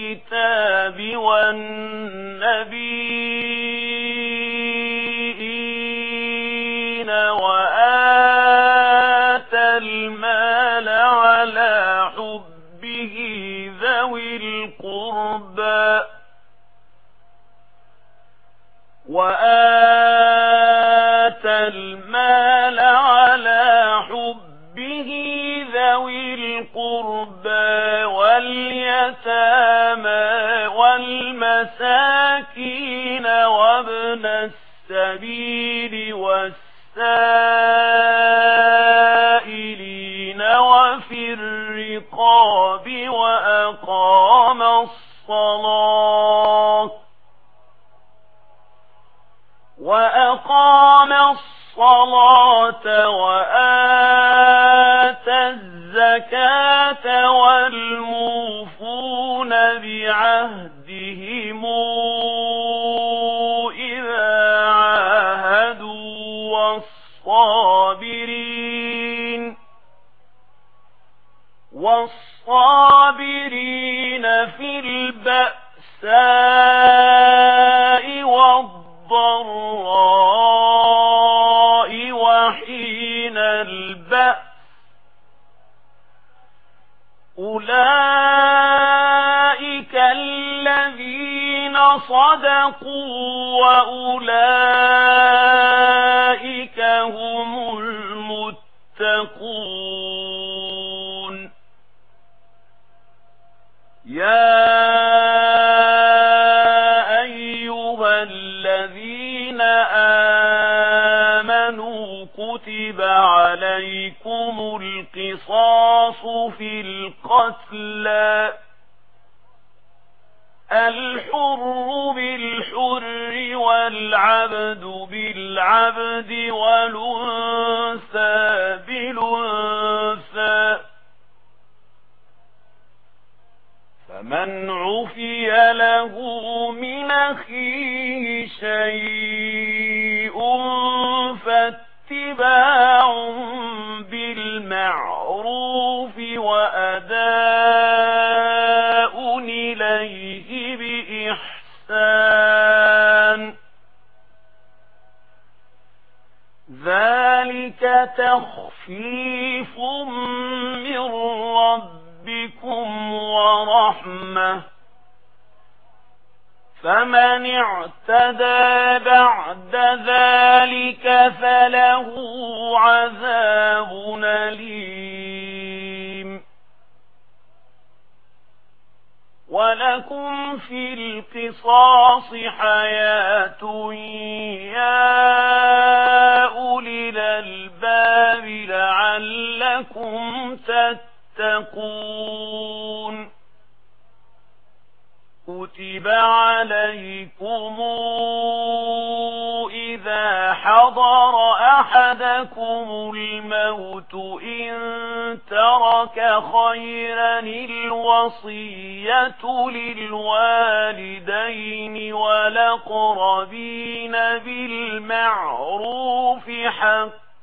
الكتاب والنبيين وآت المال على حبه ذوي القربى وآت المال السائلين وفي الرقاب وأقام الصلاة وأقام الصلاة وآت الزكاة والموفون بعهد أولئك الذين صدقوا وأولئك هم المتقون يا أيها الذين آمنوا كتب بالأنثى بالأنثى فمن عفي له من أخيه شيء فاتباع بالمعروف وأداء تخفيف من ربكم ورحمة. فمن اعتدى بعد ذلك فله عذاب نليم ولكم في القصاص حياة يا أولي الألباب الكتاب لعلكم تتقون. كتب عليكم إذا حضر أحدكم الموت إن ترك خيرا الوصية للوالدين ولقربين بالمعروف حقا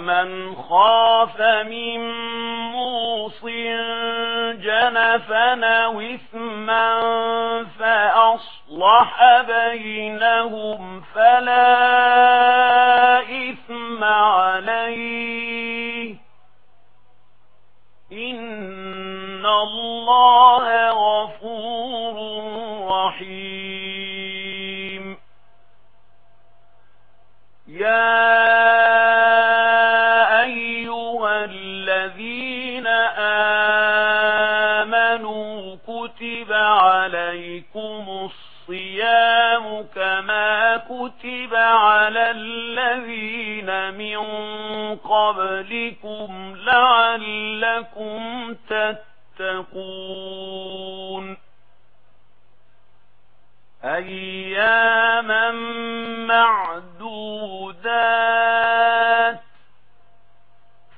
ومن خاف من موص جنفا وثما فأصلح بينهم فلا إثم عليه إن الله غفور رحيم الذين من قبلكم لعلكم تتقون. أياما معدودات.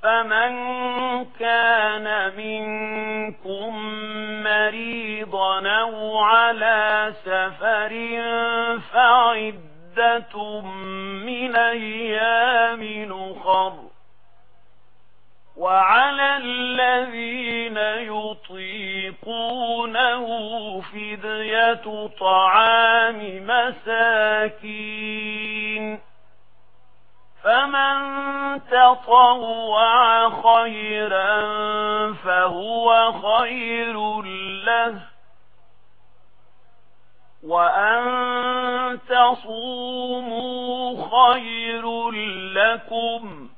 فمن كان منكم مريضا أو على سفر فعد عدة من أيام نخر وعلى الذين يطيقونه فدية طعام مساكين فمن تطوع خيرا فهو خير له وأن تصوموا خير لكم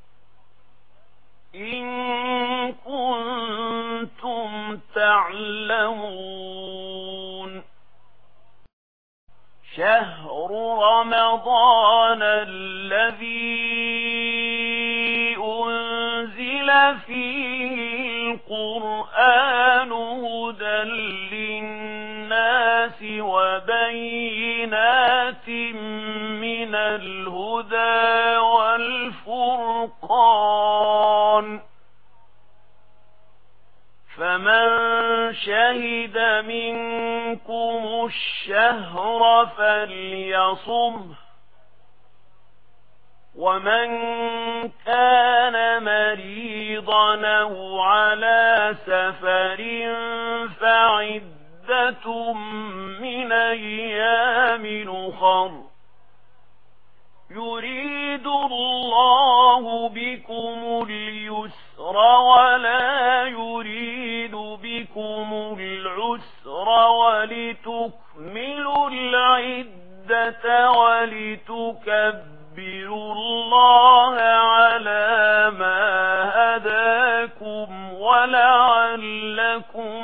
إن كنتم تعلمون بينات من الهدى والفرقان فمن شهد منكم الشهر فليصمه ومن كان مريضا أو على سفر فعد أَيَّامَةٌ مِّنْ أَيَّامٍ أُخَرَ يُرِيدُ اللَّهُ بِكُمُ الْيُسْرَ وَلَا يُرِيدُ بِكُمُ الْعُسْرَ وَلِتُكْمِلُوا الْعِدَّةَ وَلِتُكَبِّرُوا اللَّهَ عَلَى مَا هَدَاكُمْ وَلَعَلَّكُمْ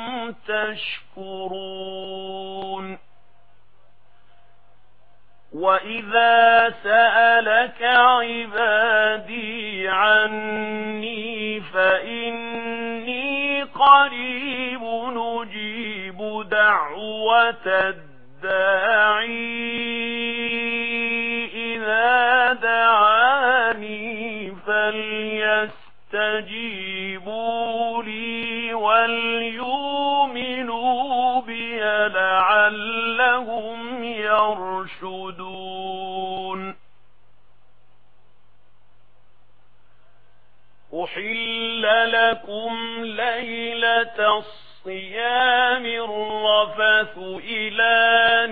تَشْكُرُونَ تدعي إذا دعاني فليستجيبوا لي وليؤمنوا بي لعلهم يرشدون أحل لكم ليلة صيام الرفث إلى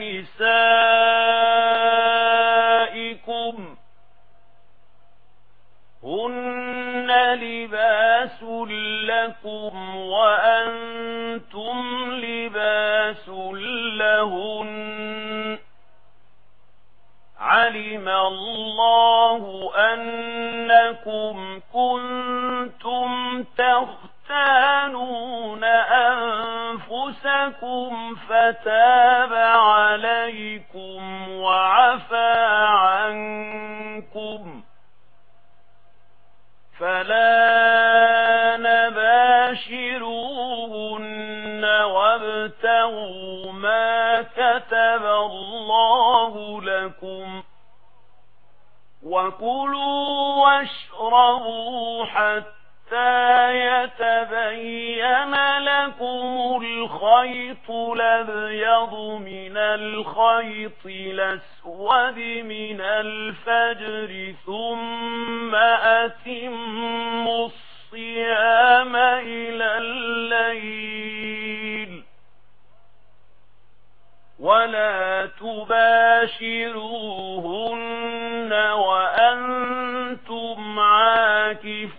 نسائكم هن لباس لكم وأنتم لباس لهن علم الله أنكم كنتم لكم فتاب عليكم وعفى عنكم فلا نباشروهن وابتغوا ما كتب الله لكم وكلوا واشربوا حتى حتى يتبين لكم الخيط لبيض من الخيط لسود من الفجر ثم أتم الصيام إلى الليل ولا تباشروهن وأنتم عاكفون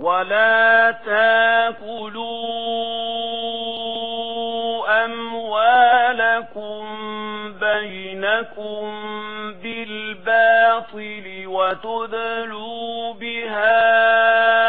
ولا تاكلوا أموالكم بينكم بالباطل وتدلوا بها